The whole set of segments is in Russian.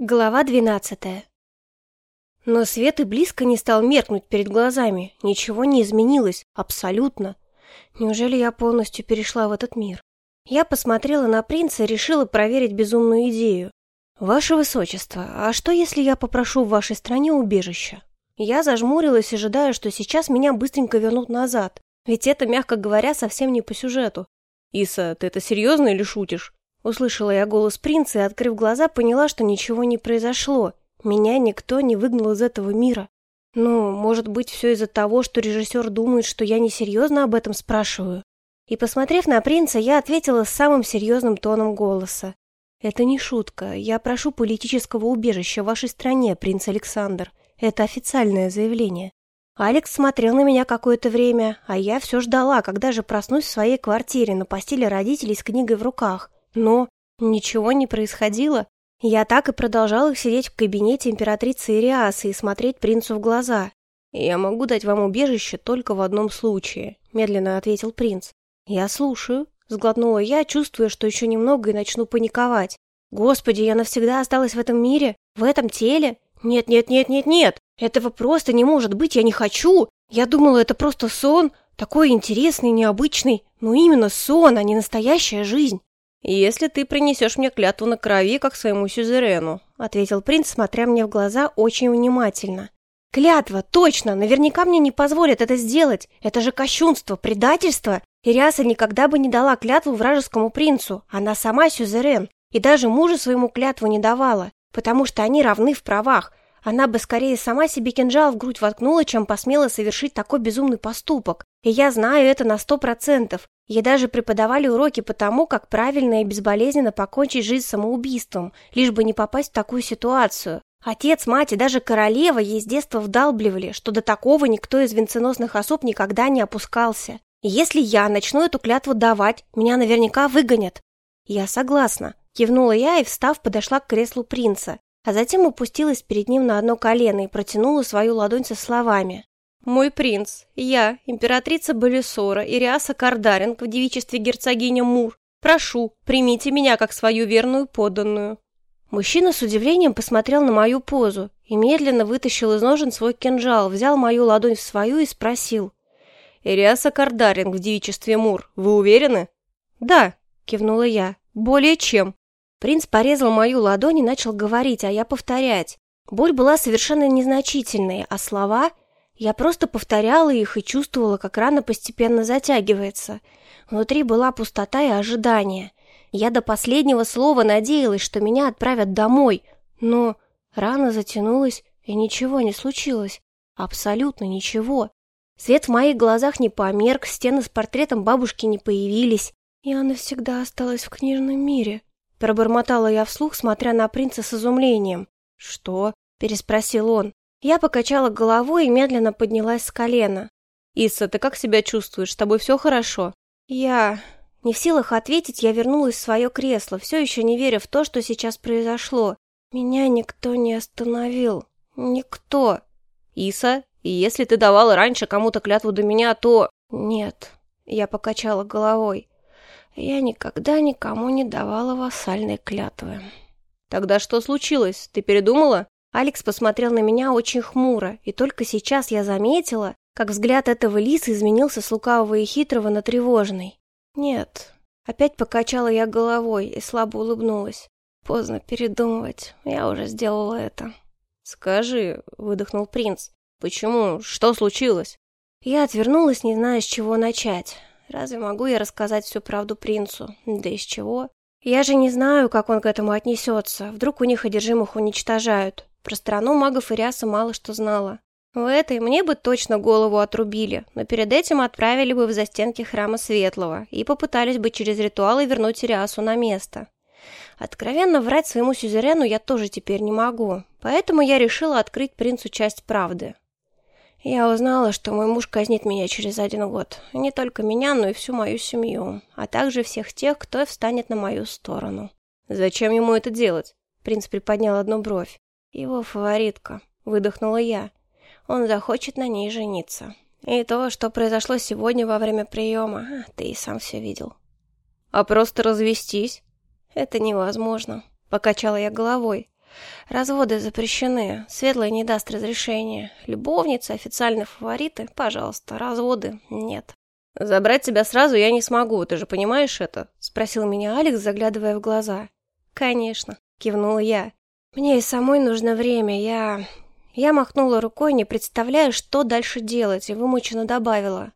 Глава двенадцатая. Но свет и близко не стал меркнуть перед глазами. Ничего не изменилось. Абсолютно. Неужели я полностью перешла в этот мир? Я посмотрела на принца и решила проверить безумную идею. «Ваше Высочество, а что, если я попрошу в вашей стране убежища?» Я зажмурилась, ожидая, что сейчас меня быстренько вернут назад. Ведь это, мягко говоря, совсем не по сюжету. «Иса, ты это серьезно или шутишь?» Услышала я голос принца и, открыв глаза, поняла, что ничего не произошло. Меня никто не выгнал из этого мира. Ну, может быть, все из-за того, что режиссер думает, что я несерьезно об этом спрашиваю. И, посмотрев на принца, я ответила с самым серьезным тоном голоса. «Это не шутка. Я прошу политического убежища в вашей стране, принц Александр. Это официальное заявление». Алекс смотрел на меня какое-то время, а я все ждала, когда же проснусь в своей квартире на постели родителей с книгой в руках. Но ничего не происходило. Я так и продолжала сидеть в кабинете императрицы Ириасы и смотреть принцу в глаза. «Я могу дать вам убежище только в одном случае», — медленно ответил принц. «Я слушаю», — сглотнула я, чувствуя, что еще немного и начну паниковать. «Господи, я навсегда осталась в этом мире? В этом теле? Нет-нет-нет-нет-нет! Этого просто не может быть, я не хочу! Я думала, это просто сон, такой интересный, необычный, но именно сон, а не настоящая жизнь!» «Если ты принесешь мне клятву на крови, как своему сюзерену», ответил принц, смотря мне в глаза очень внимательно. «Клятва, точно! Наверняка мне не позволят это сделать! Это же кощунство, предательство! Ириаса никогда бы не дала клятву вражескому принцу, она сама сюзерен, и даже мужу своему клятву не давала, потому что они равны в правах. Она бы скорее сама себе кинжал в грудь воткнула, чем посмела совершить такой безумный поступок. И я знаю это на сто процентов. Ей даже преподавали уроки по тому, как правильно и безболезненно покончить жизнь самоубийством, лишь бы не попасть в такую ситуацию. Отец, мать и даже королева ей с детства вдалбливали, что до такого никто из венценосных особ никогда не опускался. Если я начну эту клятву давать, меня наверняка выгонят. Я согласна. Кивнула я и, встав, подошла к креслу принца, а затем упустилась перед ним на одно колено и протянула свою ладонь со словами. «Мой принц, я, императрица Балисора Ириаса Кардаринг в девичестве герцогиня Мур, прошу, примите меня как свою верную подданную». Мужчина с удивлением посмотрел на мою позу и медленно вытащил из ножен свой кинжал, взял мою ладонь в свою и спросил. «Ириаса Кардаринг в девичестве Мур, вы уверены?» «Да», — кивнула я, — «более чем». Принц порезал мою ладонь и начал говорить, а я повторять. Боль была совершенно незначительной, а слова я просто повторяла их и чувствовала, как рана постепенно затягивается. Внутри была пустота и ожидание. Я до последнего слова надеялась, что меня отправят домой, но рана затянулась, и ничего не случилось. Абсолютно ничего. Свет в моих глазах не померк, стены с портретом бабушки не появились. Я навсегда осталась в книжном мире. Пробормотала я вслух, смотря на принца с изумлением. «Что?» – переспросил он. Я покачала головой и медленно поднялась с колена. «Иса, ты как себя чувствуешь? С тобой все хорошо?» «Я...» Не в силах ответить, я вернулась в свое кресло, все еще не веря в то, что сейчас произошло. Меня никто не остановил. Никто. «Иса, если ты давала раньше кому-то клятву до меня, то...» «Нет». Я покачала головой. «Я никогда никому не давала вассальной клятвы». «Тогда что случилось? Ты передумала?» Алекс посмотрел на меня очень хмуро, и только сейчас я заметила, как взгляд этого лиса изменился с лукавого и хитрого на тревожный. «Нет». Опять покачала я головой и слабо улыбнулась. «Поздно передумывать, я уже сделала это». «Скажи», — выдохнул принц, — «почему? Что случилось?» Я отвернулась, не зная, с чего начать. Разве могу я рассказать всю правду принцу? Да из чего? Я же не знаю, как он к этому отнесется. Вдруг у них одержимых уничтожают. Про страну магов Ириаса мало что знала. В этой мне бы точно голову отрубили, но перед этим отправили бы в застенки храма Светлого и попытались бы через ритуалы вернуть Ириасу на место. Откровенно врать своему сюзерену я тоже теперь не могу, поэтому я решила открыть принцу часть правды. Я узнала, что мой муж казнит меня через один год. Не только меня, но и всю мою семью, а также всех тех, кто встанет на мою сторону. «Зачем ему это делать?» Принц приподнял одну бровь. «Его фаворитка», — выдохнула я. «Он захочет на ней жениться. И то, что произошло сегодня во время приема, ты и сам все видел». «А просто развестись?» «Это невозможно», — покачала я головой. Разводы запрещены, Светлая не даст разрешения. Любовницы, официальные фавориты, пожалуйста, разводы нет. «Забрать тебя сразу я не смогу, ты же понимаешь это?» — спросил меня Алекс, заглядывая в глаза. «Конечно», — кивнула я. «Мне и самой нужно время, я...» Я махнула рукой, не представляя, что дальше делать, и вымученно добавила.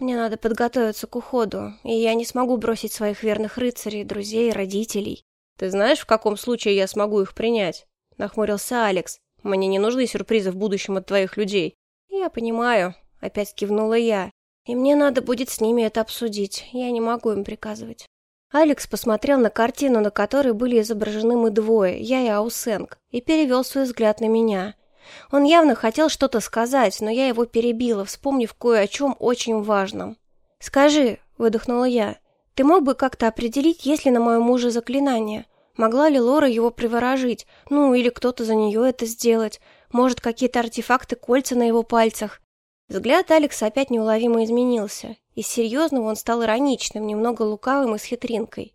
«Мне надо подготовиться к уходу, и я не смогу бросить своих верных рыцарей, друзей, родителей». «Ты знаешь, в каком случае я смогу их принять?» — нахмурился Алекс. «Мне не нужны сюрпризы в будущем от твоих людей». «Я понимаю», — опять кивнула я. «И мне надо будет с ними это обсудить, я не могу им приказывать». Алекс посмотрел на картину, на которой были изображены мы двое, я и Аусенг, и перевел свой взгляд на меня. Он явно хотел что-то сказать, но я его перебила, вспомнив кое о чем очень важном. «Скажи», — выдохнула я, — «ты мог бы как-то определить, есть ли на моем муже заклинание? Могла ли Лора его приворожить? Ну, или кто-то за нее это сделать? Может, какие-то артефакты кольца на его пальцах?» Взгляд Алекса опять неуловимо изменился. Из серьезного он стал ироничным, немного лукавым и с хитринкой.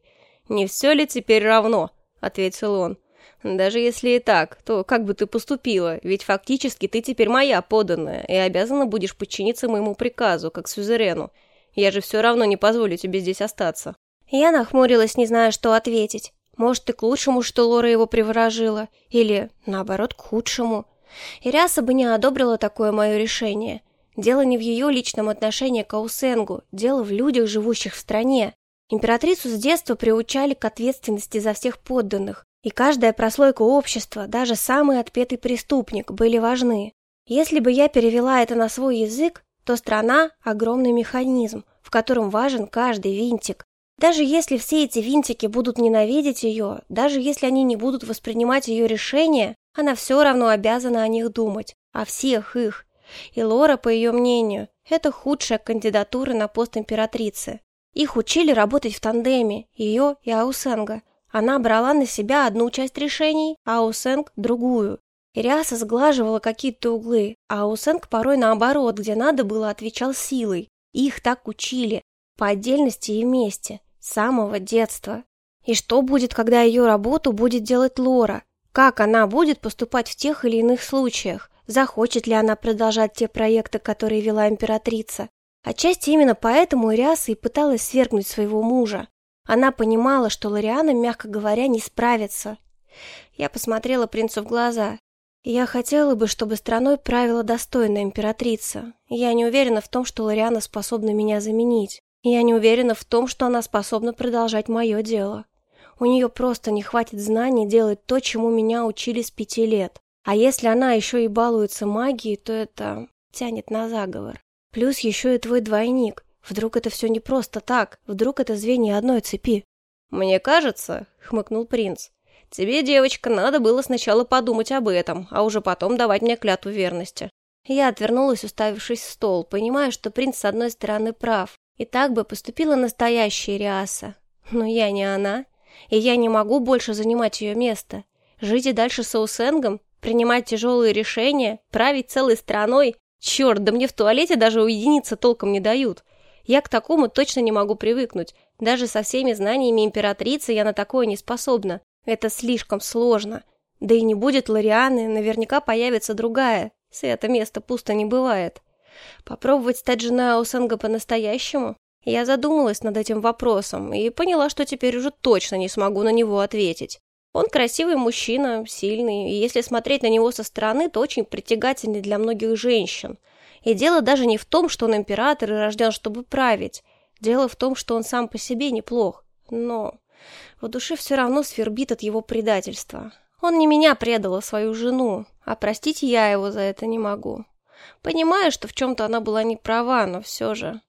«Не все ли теперь равно?» — ответил он. Даже если и так, то как бы ты поступила? Ведь фактически ты теперь моя поданная и обязана будешь подчиниться моему приказу, как сюзерену. Я же все равно не позволю тебе здесь остаться». Я нахмурилась, не зная, что ответить. Может, и к лучшему, что Лора его приворожила, или, наоборот, к худшему. Ириаса бы не одобрила такое мое решение. Дело не в ее личном отношении к Аусенгу, дело в людях, живущих в стране. Императрицу с детства приучали к ответственности за всех подданных, и каждая прослойка общества, даже самый отпетый преступник, были важны. Если бы я перевела это на свой язык, то страна – огромный механизм, в котором важен каждый винтик. Даже если все эти винтики будут ненавидеть ее, даже если они не будут воспринимать ее решения, она все равно обязана о них думать, о всех их. И Лора, по ее мнению, это худшая кандидатура на пост императрицы. Их учили работать в тандеме, ее и Аусенга, она брала на себя одну часть решений, а Аусенг – другую. Ириаса сглаживала какие-то углы, а Аусенг порой наоборот, где надо было, отвечал силой. Их так учили, по отдельности и вместе, самого детства. И что будет, когда ее работу будет делать Лора? Как она будет поступать в тех или иных случаях? Захочет ли она продолжать те проекты, которые вела императрица? Отчасти именно поэтому Ириаса и пыталась свергнуть своего мужа. Она понимала, что Лориана, мягко говоря, не справится. Я посмотрела принцу в глаза. Я хотела бы, чтобы страной правила достойная императрица. Я не уверена в том, что Лориана способна меня заменить. Я не уверена в том, что она способна продолжать мое дело. У нее просто не хватит знаний делать то, чему меня учили с пяти лет. А если она еще и балуется магией, то это тянет на заговор. Плюс еще и твой двойник. Вдруг это все не просто так, вдруг это звенья одной цепи. «Мне кажется», — хмыкнул принц, — «тебе, девочка, надо было сначала подумать об этом, а уже потом давать мне клятву верности». Я отвернулась, уставившись в стол, понимая, что принц с одной стороны прав, и так бы поступила настоящая Риаса. Но я не она, и я не могу больше занимать ее место. Жить и дальше с Аусенгом, принимать тяжелые решения, править целой страной. Черт, да мне в туалете даже уединиться толком не дают. Я к такому точно не могу привыкнуть. Даже со всеми знаниями императрицы я на такое не способна. Это слишком сложно. Да и не будет Лорианы, наверняка появится другая. Свято место пусто не бывает. Попробовать стать женой Аусенга по-настоящему? Я задумалась над этим вопросом и поняла, что теперь уже точно не смогу на него ответить. Он красивый мужчина, сильный, и если смотреть на него со стороны, то очень притягательный для многих женщин. И дело даже не в том, что он император и рожден, чтобы править. Дело в том, что он сам по себе неплох. Но в душе все равно свербит от его предательства. Он не меня предал, а свою жену, а простить я его за это не могу. Понимаю, что в чем-то она была не права, но все же...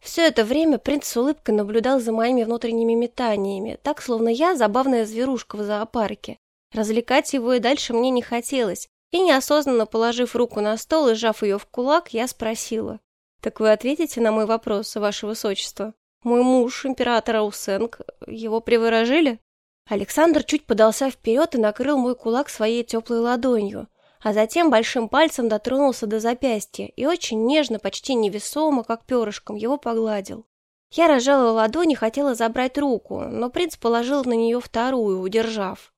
Все это время принц с улыбкой наблюдал за моими внутренними метаниями, так, словно я забавная зверушка в зоопарке. Развлекать его и дальше мне не хотелось, и неосознанно положив руку на стол и сжав ее в кулак, я спросила. «Так вы ответите на мой вопрос, ваше высочество? Мой муж, император Аусенг, его приворожили?» Александр чуть подался вперед и накрыл мой кулак своей теплой ладонью, а затем большим пальцем дотронулся до запястья и очень нежно, почти невесомо, как перышком, его погладил. Я разжала ладонь и хотела забрать руку, но принц положил на нее вторую, удержав.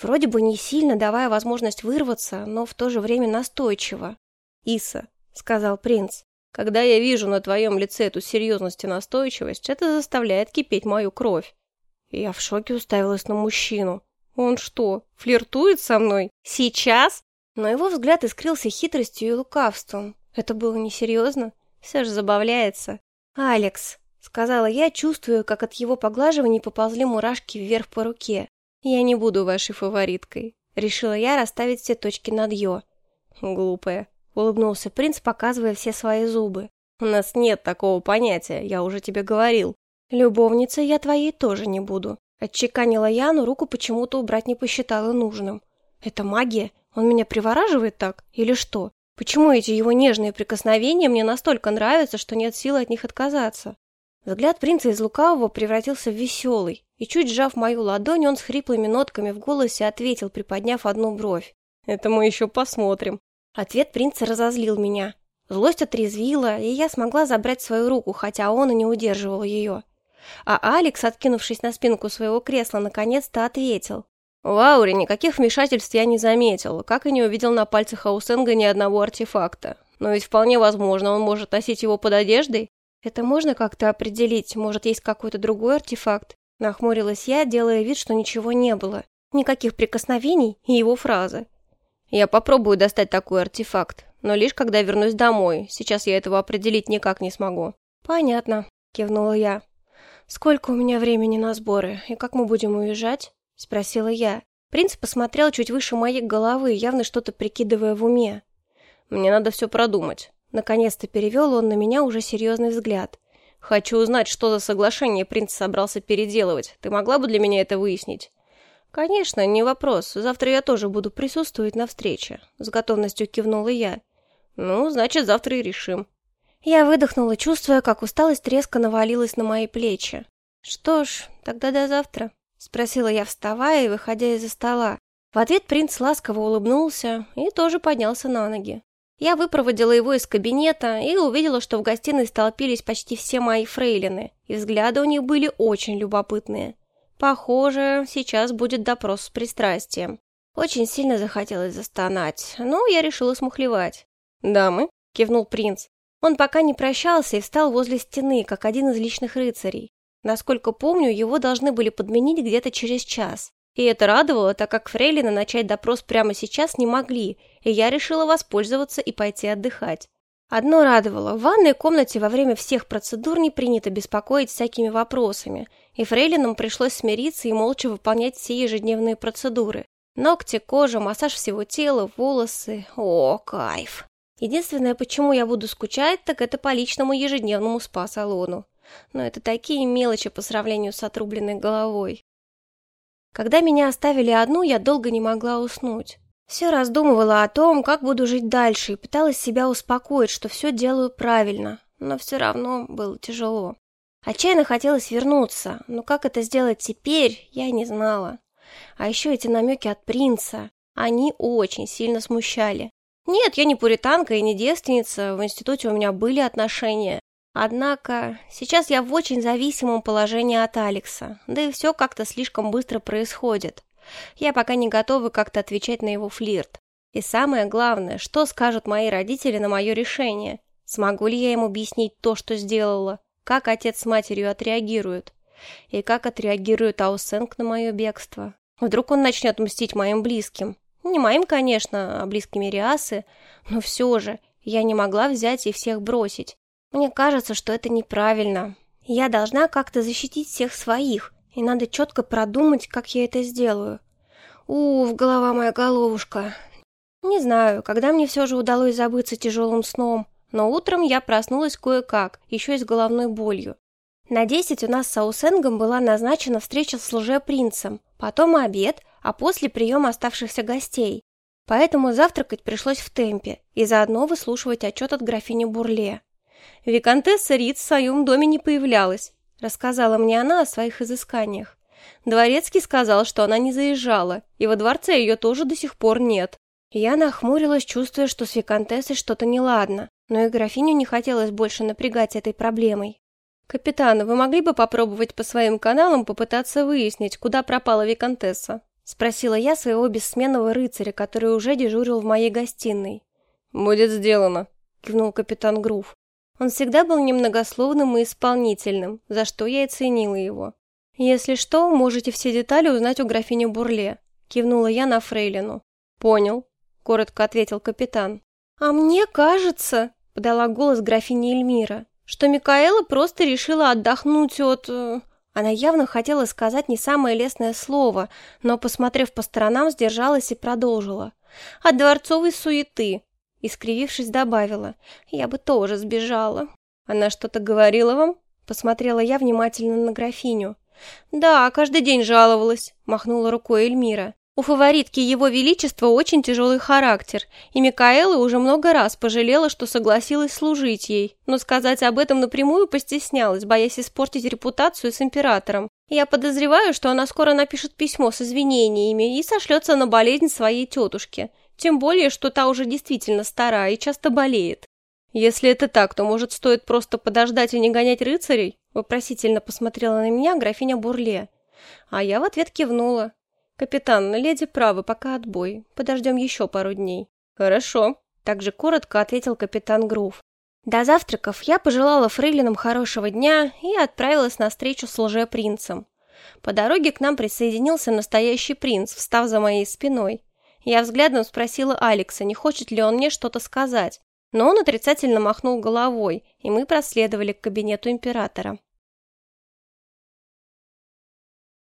Вроде бы не сильно давая возможность вырваться, но в то же время настойчиво. «Иса», — сказал принц, — «когда я вижу на твоем лице эту серьезность и настойчивость, это заставляет кипеть мою кровь». Я в шоке уставилась на мужчину. «Он что, флиртует со мной? Сейчас?» Но его взгляд искрился хитростью и лукавством. Это было несерьезно. Все же забавляется. «Алекс», — сказала я, чувствуя, как от его поглаживаний поползли мурашки вверх по руке. «Я не буду вашей фавориткой», — решила я расставить все точки над «ё». «Глупая», — улыбнулся принц, показывая все свои зубы. «У нас нет такого понятия, я уже тебе говорил». «Любовницей я твоей тоже не буду», — отчеканила я, но руку почему-то убрать не посчитала нужным. «Это магия? Он меня привораживает так? Или что?» Почему эти его нежные прикосновения мне настолько нравятся, что нет силы от них отказаться? Взгляд принца из лукавого превратился в веселый, и чуть сжав мою ладонь, он с хриплыми нотками в голосе ответил, приподняв одну бровь. «Это мы еще посмотрим». Ответ принца разозлил меня. Злость отрезвила, и я смогла забрать свою руку, хотя он и не удерживал ее. А Алекс, откинувшись на спинку своего кресла, наконец-то ответил. В ауре никаких вмешательств я не заметил, как и не увидел на пальцах Аусенга ни одного артефакта. Но ведь вполне возможно, он может носить его под одеждой. Это можно как-то определить? Может, есть какой-то другой артефакт? Нахмурилась я, делая вид, что ничего не было. Никаких прикосновений и его фразы. Я попробую достать такой артефакт, но лишь когда вернусь домой. Сейчас я этого определить никак не смогу. Понятно, кивнула я. Сколько у меня времени на сборы и как мы будем уезжать? — спросила я. Принц посмотрел чуть выше моей головы, явно что-то прикидывая в уме. «Мне надо все продумать». Наконец-то перевел он на меня уже серьезный взгляд. «Хочу узнать, что за соглашение принц собрался переделывать. Ты могла бы для меня это выяснить?» «Конечно, не вопрос. Завтра я тоже буду присутствовать на встрече», — с готовностью кивнула я. «Ну, значит, завтра и решим». Я выдохнула, чувствуя, как усталость резко навалилась на мои плечи. «Что ж, тогда до завтра». Спросила я, вставая и выходя из-за стола. В ответ принц ласково улыбнулся и тоже поднялся на ноги. Я выпроводила его из кабинета и увидела, что в гостиной столпились почти все мои фрейлины, и взгляды у них были очень любопытные. Похоже, сейчас будет допрос с пристрастием. Очень сильно захотелось застонать, но я решила смухлевать. «Дамы?» — кивнул принц. Он пока не прощался и встал возле стены, как один из личных рыцарей. Насколько помню, его должны были подменить где-то через час. И это радовало, так как Фрейлина начать допрос прямо сейчас не могли, и я решила воспользоваться и пойти отдыхать. Одно радовало, в ванной комнате во время всех процедур не принято беспокоить всякими вопросами, и фрейлинам пришлось смириться и молча выполнять все ежедневные процедуры. Ногти, кожа, массаж всего тела, волосы. О, кайф! Единственное, почему я буду скучать, так это по личному ежедневному спа-салону но это такие мелочи по сравнению с отрубленной головой. Когда меня оставили одну, я долго не могла уснуть. Все раздумывала о том, как буду жить дальше, и пыталась себя успокоить, что все делаю правильно, но все равно было тяжело. Отчаянно хотелось вернуться, но как это сделать теперь, я не знала. А еще эти намеки от принца, они очень сильно смущали. Нет, я не пуританка и не девственница, в институте у меня были отношения, Однако, сейчас я в очень зависимом положении от Алекса, да и все как-то слишком быстро происходит. Я пока не готова как-то отвечать на его флирт. И самое главное, что скажут мои родители на мое решение? Смогу ли я им объяснить то, что сделала? Как отец с матерью отреагируют? И как отреагирует Аусенг на мое бегство? Вдруг он начнет мстить моим близким? Не моим, конечно, а близкими Риасы, но все же, я не могла взять и всех бросить. Мне кажется, что это неправильно. Я должна как-то защитить всех своих, и надо четко продумать, как я это сделаю. Уф, голова моя головушка. Не знаю, когда мне все же удалось забыться тяжелым сном, но утром я проснулась кое-как, еще и с головной болью. На десять у нас с Аусенгом была назначена встреча с лже-принцем, потом обед, а после прием оставшихся гостей. Поэтому завтракать пришлось в темпе и заодно выслушивать отчет от графини Бурле. Викантесса Рид в своем доме не появлялась, рассказала мне она о своих изысканиях. Дворецкий сказал, что она не заезжала, и во дворце ее тоже до сих пор нет. Я нахмурилась, чувствуя, что с Викантессой что-то неладно, но и графиню не хотелось больше напрягать этой проблемой. «Капитан, вы могли бы попробовать по своим каналам попытаться выяснить, куда пропала Викантесса?» — спросила я своего бессменного рыцаря, который уже дежурил в моей гостиной. «Будет сделано», — кивнул капитан Грув. Он всегда был немногословным и исполнительным, за что я и ценила его. «Если что, можете все детали узнать у графини Бурле», — кивнула я на фрейлину. «Понял», — коротко ответил капитан. «А мне кажется», — подала голос графиня Эльмира, «что Микаэла просто решила отдохнуть от...» э, Она явно хотела сказать не самое лестное слово, но, посмотрев по сторонам, сдержалась и продолжила. «От дворцовой суеты и, скривившись, добавила, «Я бы тоже сбежала». «Она что-то говорила вам?» Посмотрела я внимательно на графиню. «Да, каждый день жаловалась», — махнула рукой Эльмира. «У фаворитки Его Величества очень тяжелый характер, и Микаэла уже много раз пожалела, что согласилась служить ей, но сказать об этом напрямую постеснялась, боясь испортить репутацию с императором. Я подозреваю, что она скоро напишет письмо с извинениями и сошлется на болезнь своей тетушки. Тем более, что та уже действительно старая и часто болеет. Если это так, то, может, стоит просто подождать и не гонять рыцарей? Вопросительно посмотрела на меня графиня Бурле. А я в ответ кивнула. «Капитан, леди правы, пока отбой. Подождем еще пару дней». «Хорошо», — также коротко ответил капитан Грув. До завтраков я пожелала фрейлинам хорошего дня и отправилась на встречу с лже-принцем. По дороге к нам присоединился настоящий принц, встав за моей спиной. Я взглядом спросила Алекса, не хочет ли он мне что-то сказать, но он отрицательно махнул головой, и мы проследовали к кабинету императора.